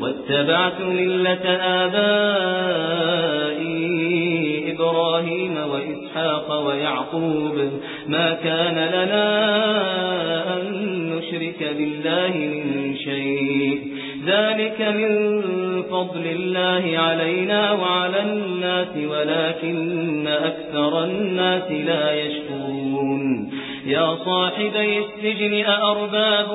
واتبعت ملة آبائي إبراهيم وإسحاق ويعقوب. ما كان لنا أن نشرك بالله من شيء. ذلك من فضل الله علينا وعلى الناس ولكن أكثر الناس لا يشكرون. يا صاحبي السجن أأرباب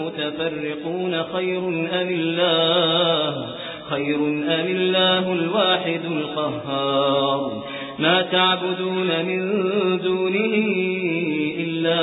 متفرقون خير أم الله؟ خير أم الله الواحد القهار. ما تعبدون من دونه إلا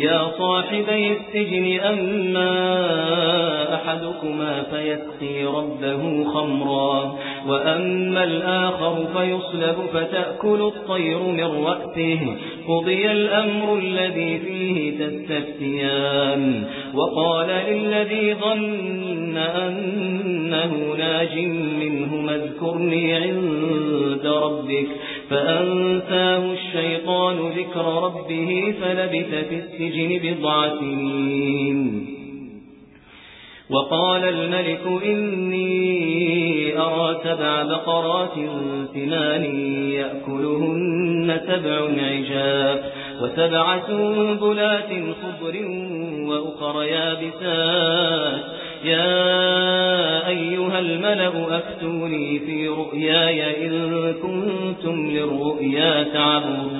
يا صاحبي السجن أما أحدكما فيسقي ربه خمرا وأما الآخر فيصلب فتأكل الطير من رأسه قضي الأمر الذي فيه تستفتيان. وقال للذي ظن أنه ناج منه اذكرني عند ربك فأنساه الشيطان ذكر ربه فلبث في السجن بضع سنين. وقال الملك إني أرى سبع بقرات ثمان يأكلهن سبع عجاب وسبع سنبلات خضر وأخر يابسات. يا أيها الملأ أفتوني في رؤياي إن كنتم للرؤيا تعبون